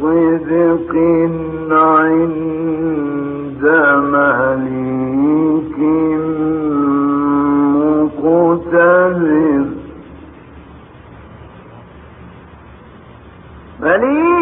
صدق عند مليك مقتدر مليك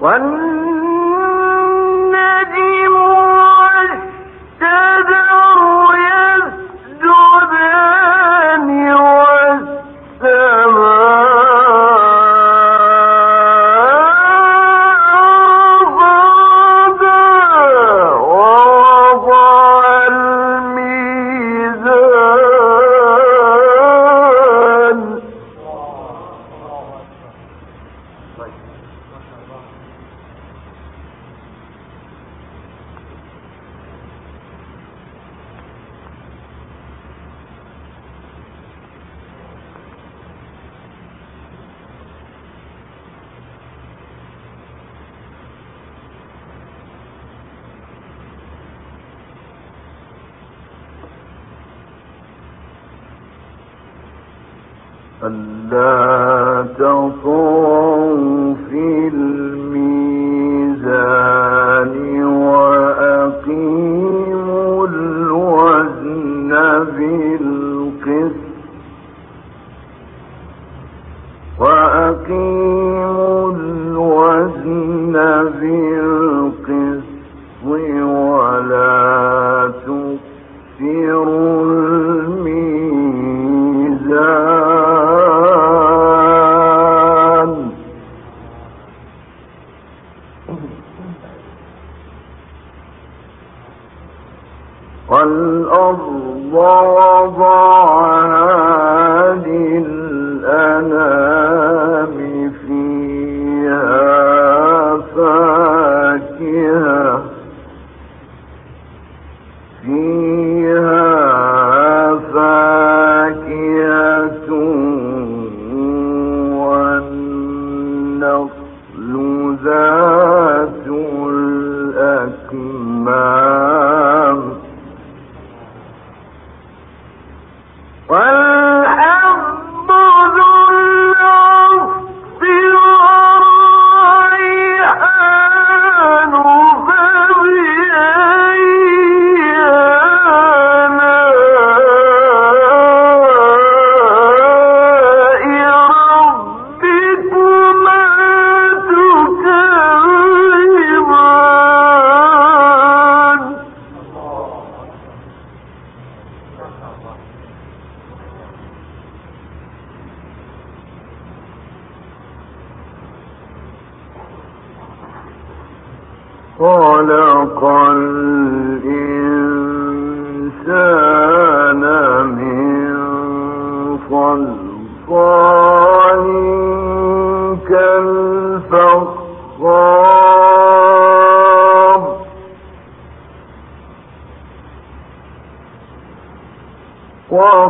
One. ألا تطوع الأرض وضعها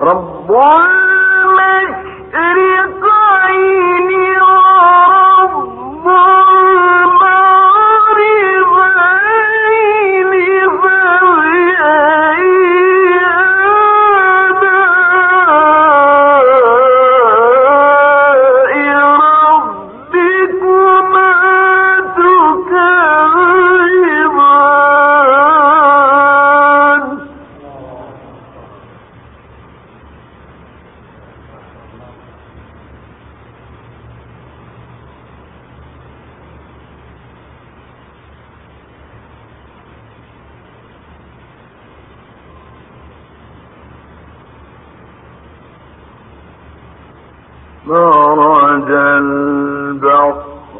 رب المشرق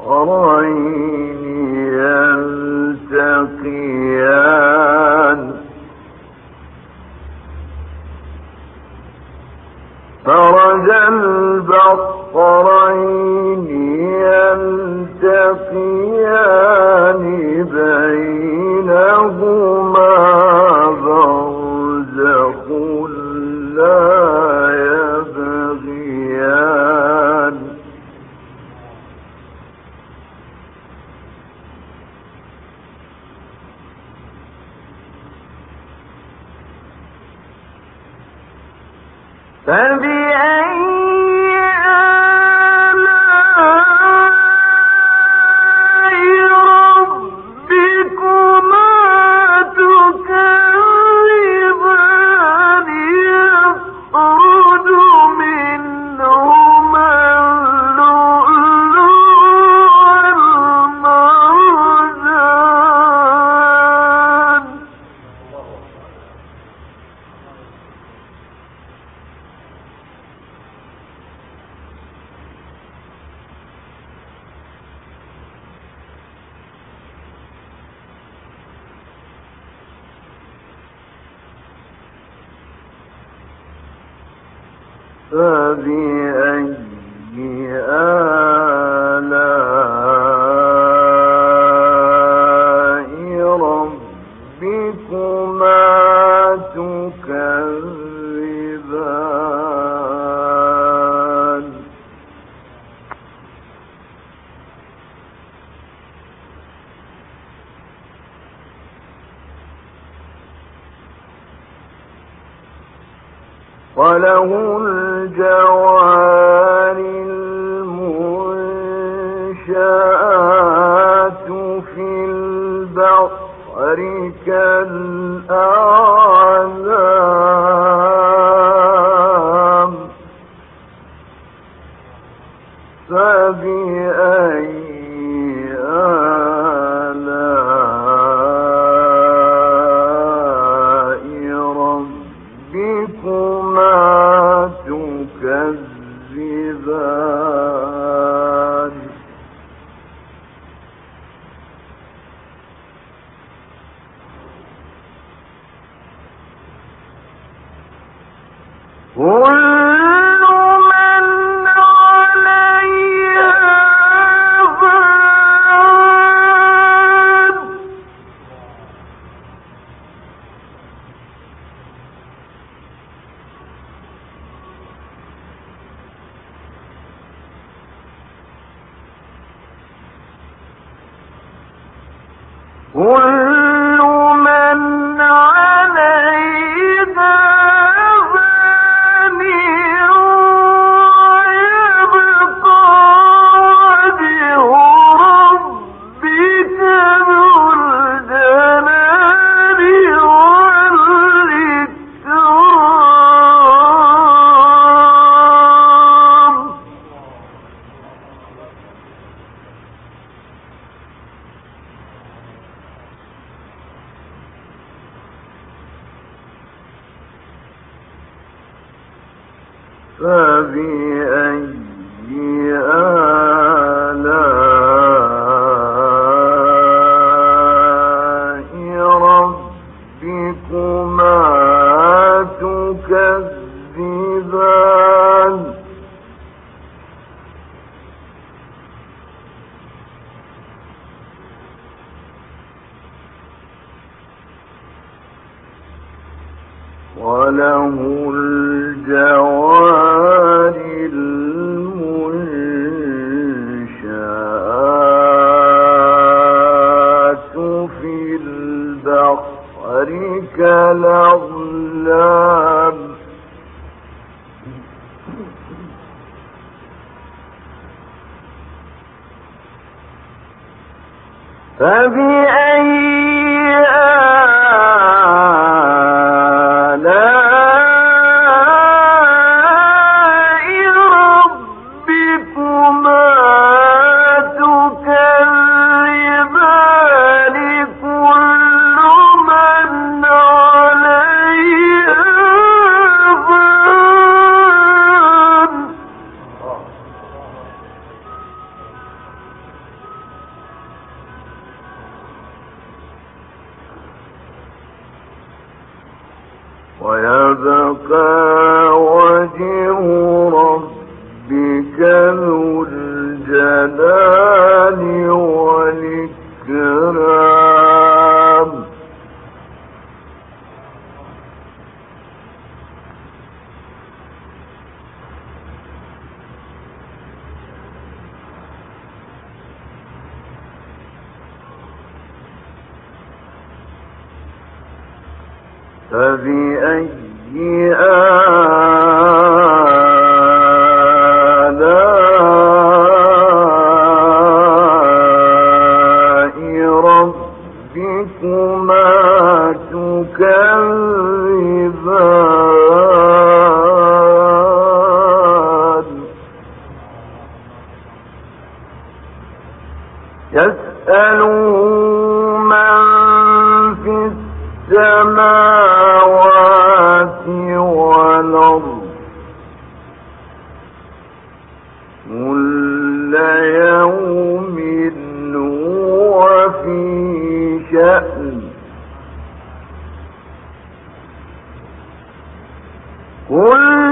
غرين يلتقي Then be إذا قل وله فبأي فبأي آلاء قل